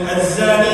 الزانية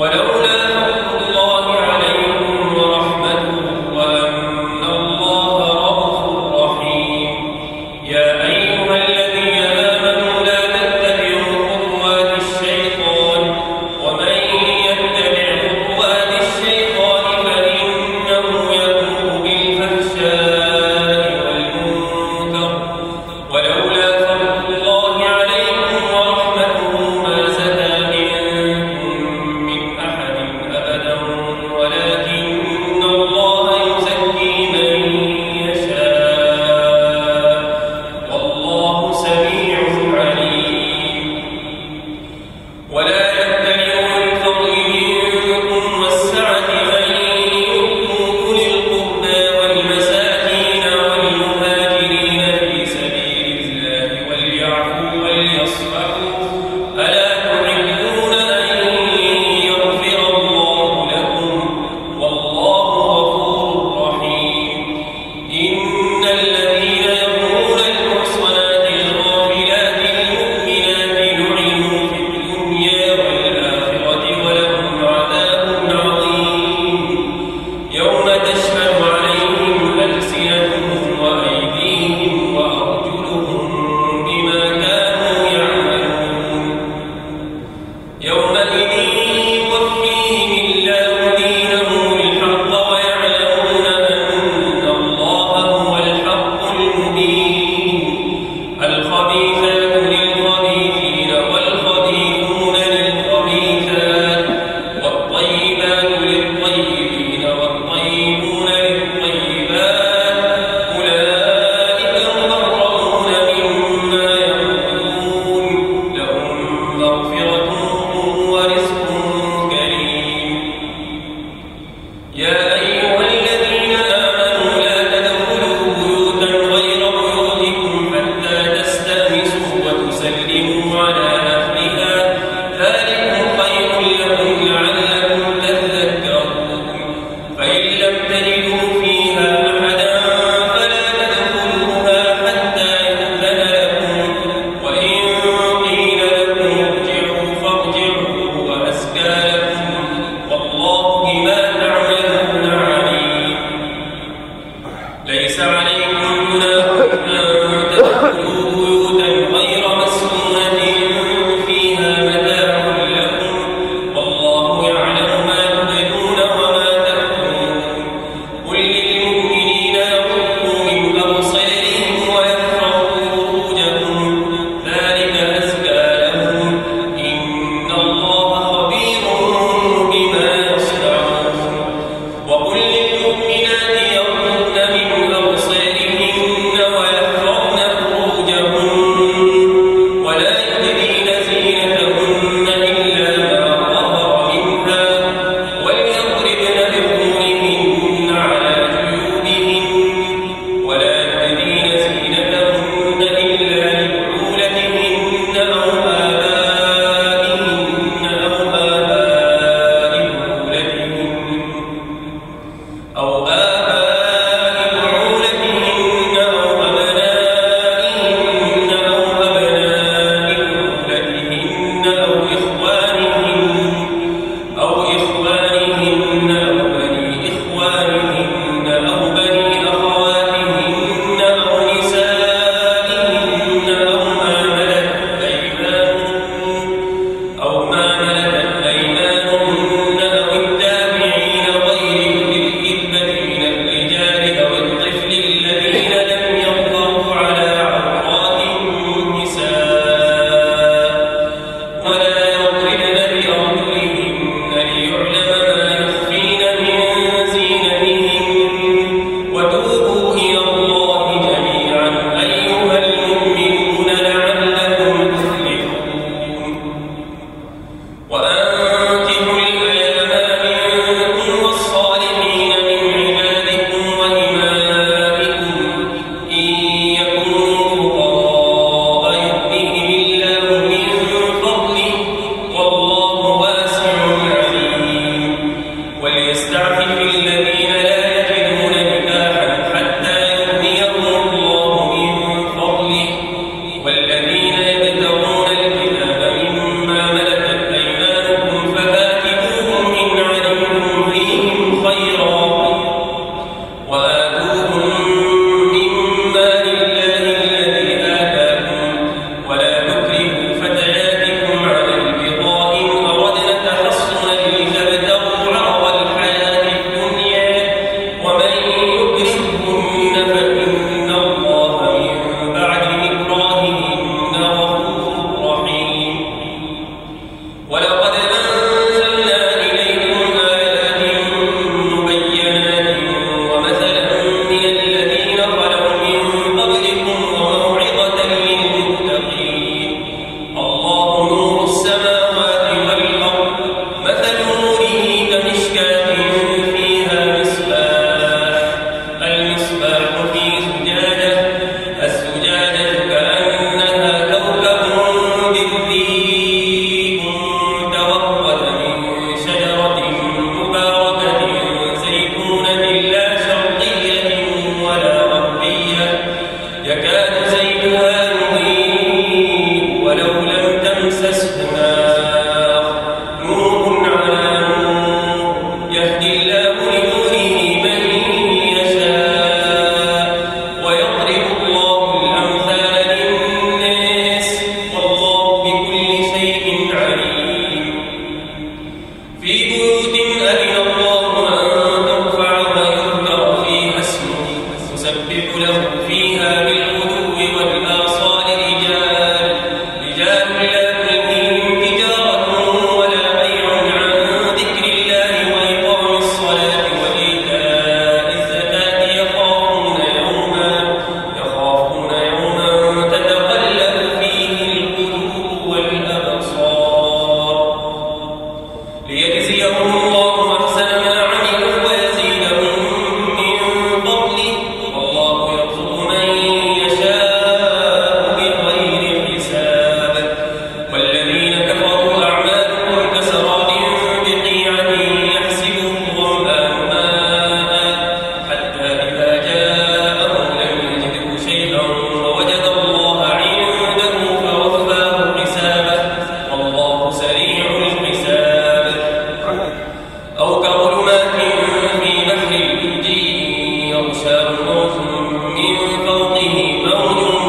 What else? Oh. onde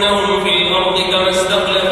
ويستخلفنهم في الأرض كما استخلف